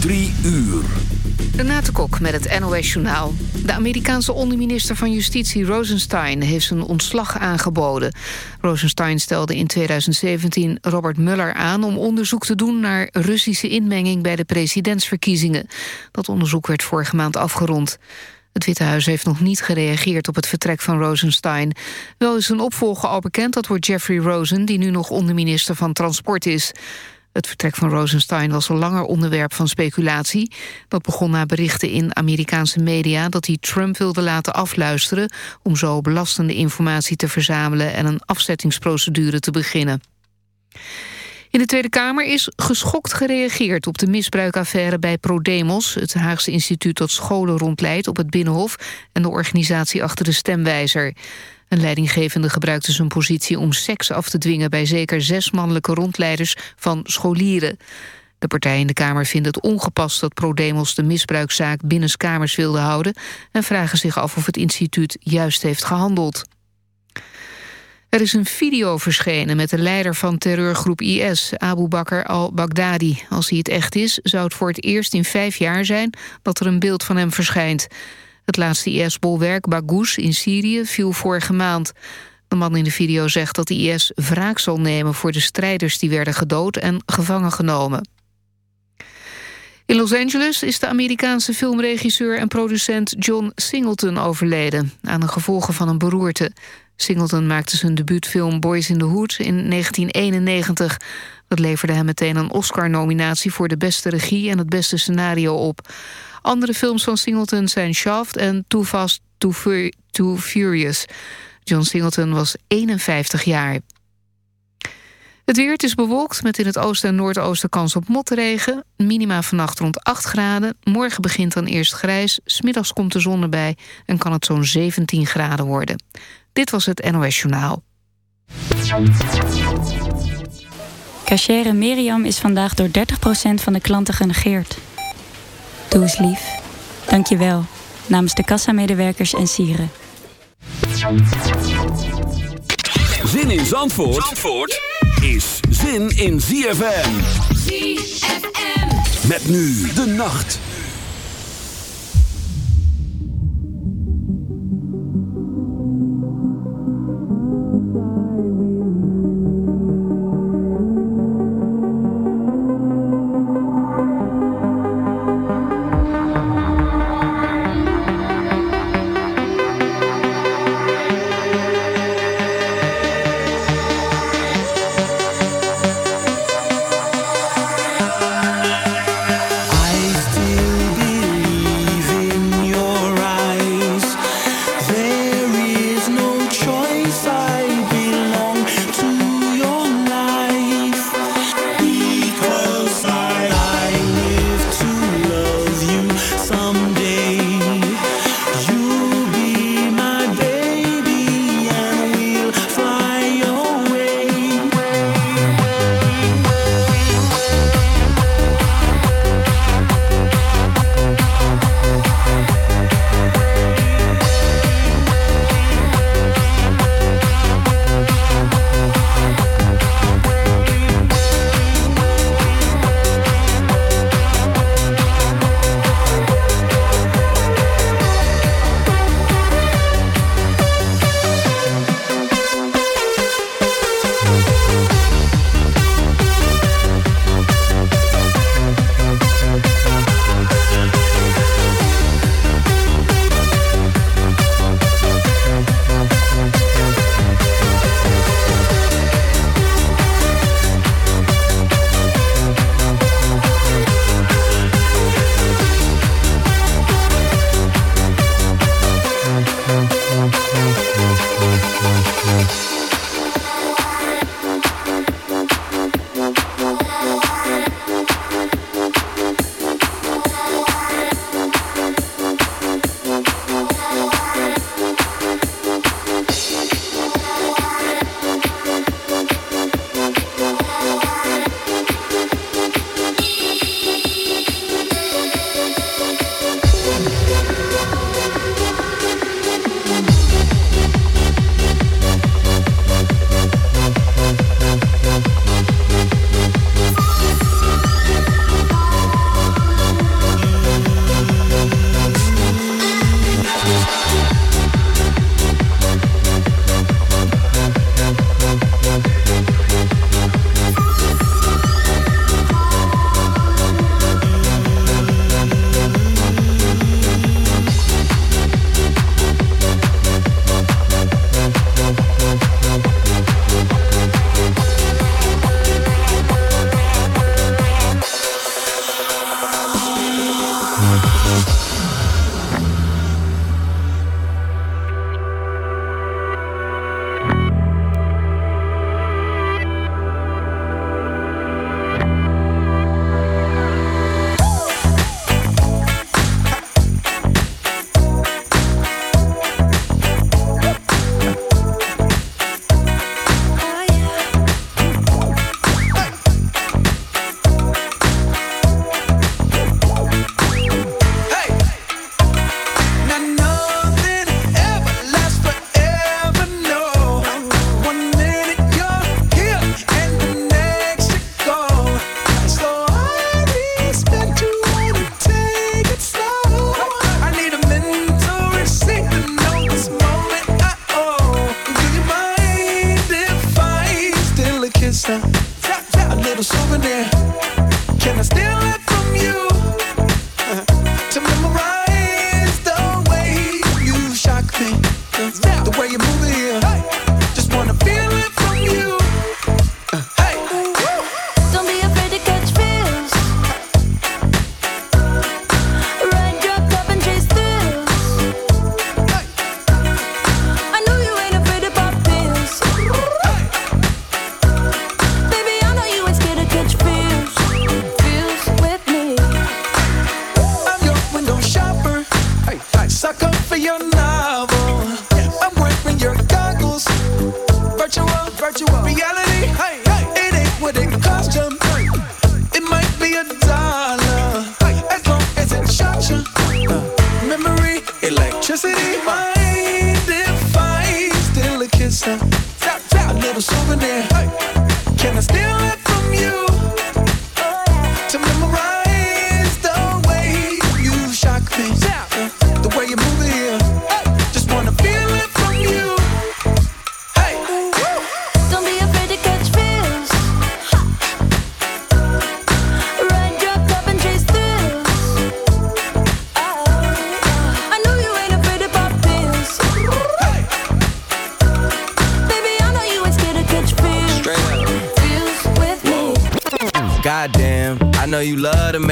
Drie uur. Renate Kok met het NOS Journaal. De Amerikaanse onderminister van Justitie Rosenstein heeft zijn ontslag aangeboden. Rosenstein stelde in 2017 Robert Mueller aan om onderzoek te doen naar Russische inmenging bij de presidentsverkiezingen. Dat onderzoek werd vorige maand afgerond. Het Witte Huis heeft nog niet gereageerd op het vertrek van Rosenstein. Wel is een opvolger al bekend, dat wordt Jeffrey Rosen... die nu nog onderminister van Transport is. Het vertrek van Rosenstein was al langer onderwerp van speculatie. Dat begon na berichten in Amerikaanse media... dat hij Trump wilde laten afluisteren... om zo belastende informatie te verzamelen... en een afzettingsprocedure te beginnen. In de Tweede Kamer is geschokt gereageerd op de misbruikaffaire bij ProDemos... het Haagse instituut dat scholen rondleidt op het Binnenhof... en de organisatie achter de stemwijzer. Een leidinggevende gebruikte zijn positie om seks af te dwingen... bij zeker zes mannelijke rondleiders van scholieren. De partijen in de Kamer vinden het ongepast dat ProDemos de misbruikzaak binnenskamers wilde houden... en vragen zich af of het instituut juist heeft gehandeld. Er is een video verschenen met de leider van terreurgroep IS, Abu Bakr al-Baghdadi. Als hij het echt is, zou het voor het eerst in vijf jaar zijn dat er een beeld van hem verschijnt. Het laatste IS-bolwerk, Baghouz in Syrië, viel vorige maand. De man in de video zegt dat de IS wraak zal nemen voor de strijders die werden gedood en gevangen genomen. In Los Angeles is de Amerikaanse filmregisseur en producent John Singleton overleden... aan de gevolgen van een beroerte. Singleton maakte zijn debuutfilm Boys in the Hood in 1991. Dat leverde hem meteen een Oscar-nominatie voor de beste regie en het beste scenario op. Andere films van Singleton zijn Shaft en Too Fast, Too, Fur Too Furious. John Singleton was 51 jaar. Het weer het is bewolkt met in het oosten en noordoosten kans op motregen. Minima vannacht rond 8 graden. Morgen begint dan eerst grijs. Smiddags komt de zon erbij en kan het zo'n 17 graden worden. Dit was het NOS Journaal. Cachere Miriam is vandaag door 30% van de klanten genegeerd. Doe eens lief. Dank je wel. Namens de kassamedewerkers en sieren. Zin in Zandvoort, Zandvoort is zin in ZFM. ZFM. Met nu de nacht.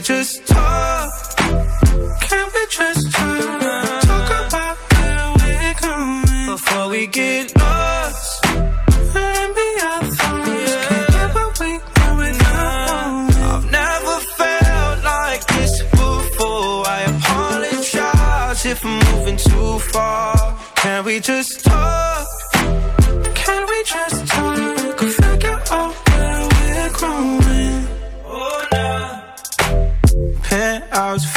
we just talk? Can we just talk? Talk about where we're going before we get lost. Let me our thoughts. Can't get what we want without I've never felt like this before. I apologize if I'm moving too far. Can we just talk?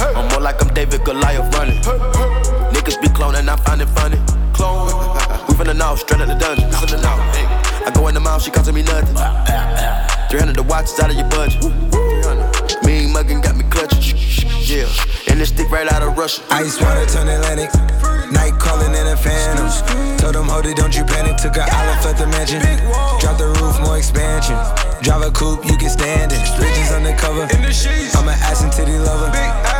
I'm more like I'm David Goliath running. Niggas be cloning, I find it funny. Clone. We from the know, straight out the dungeon. Finna know. Hey. I go in the mouth, she costing me nothing. 300 the watch is out of your budget. Mean muggin' got me clutching. Yeah, and this stick right out of Russia. Ice water turn Atlantic. Night calling in a phantom. Told them, hold it, don't you panic. Took a an island, left the mansion. Drop the roof, more expansion. Drive a coupe, you can stand it. Bitches undercover. I'm an ass and titty lover.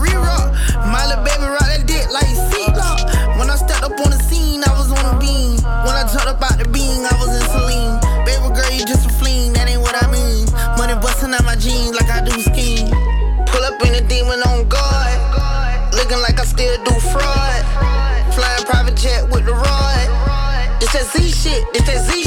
Shit, it's Z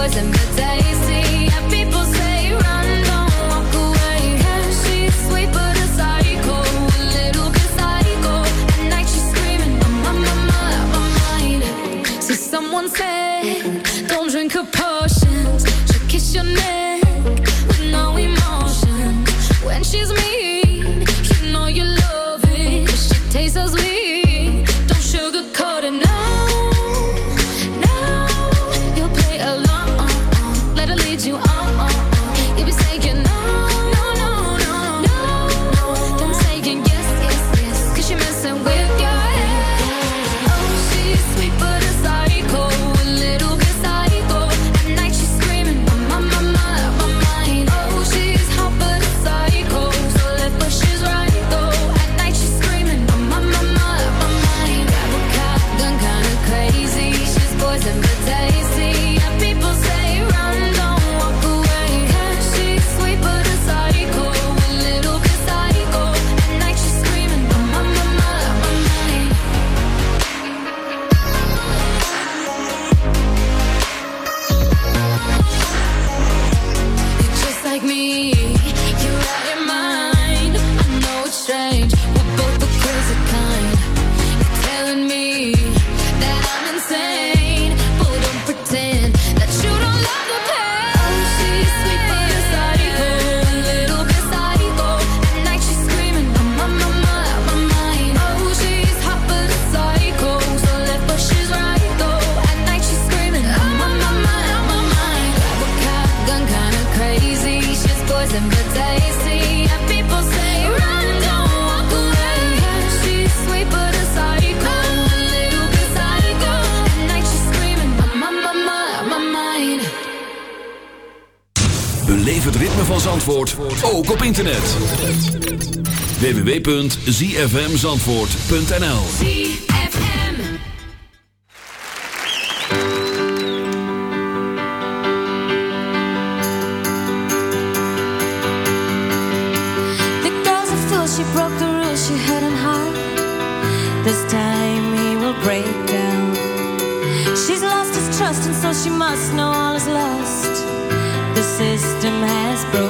poison, but Zandvoort ook op internet. www.zfmzandvoort.nl The girl's a fool, she broke the rules, she had him hard. This time he will break down. She's lost his trust and so she must know all is lost. The system has broken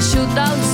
Shoot down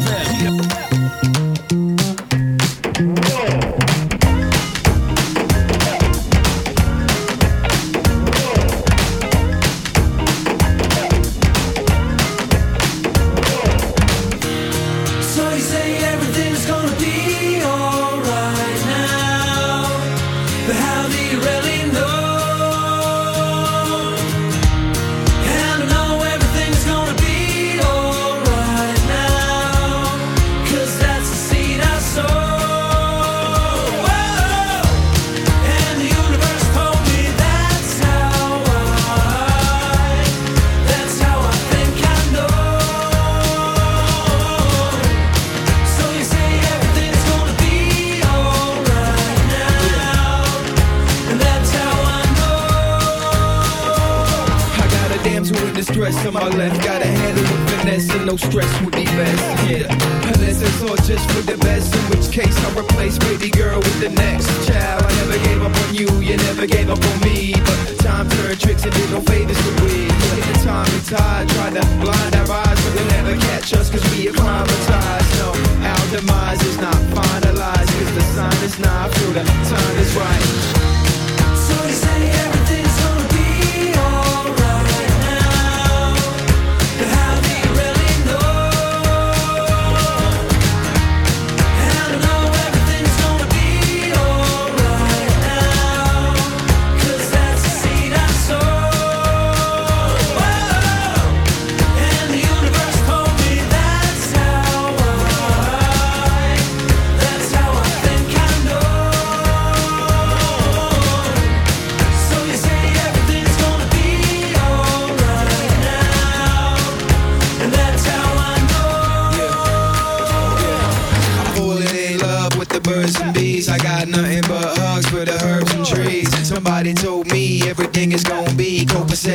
FM.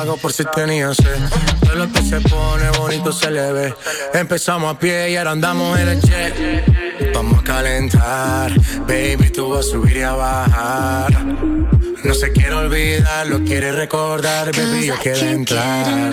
trago por si tenía sed. Todo lo que se pone bonito se le ve. Empezamos a pie y ahora andamos en el jet. Vamos a calentar, baby, tú vas a subir y a bajar. No se quiere olvidar, lo quiere recordar, baby, yo quiero entrar.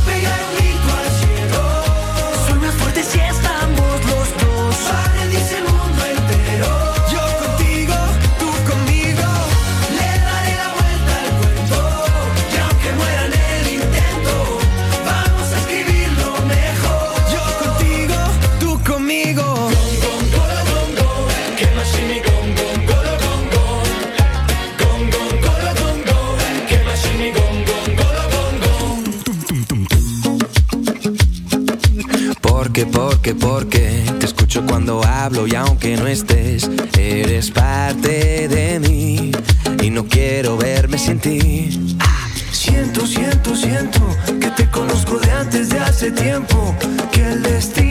porque, porque te escucho cuando hablo y aunque no estés, eres parte de mí y no quiero verme sin ti. Ah, siento, siento, siento que te conozco de antes de hace tiempo, que el destino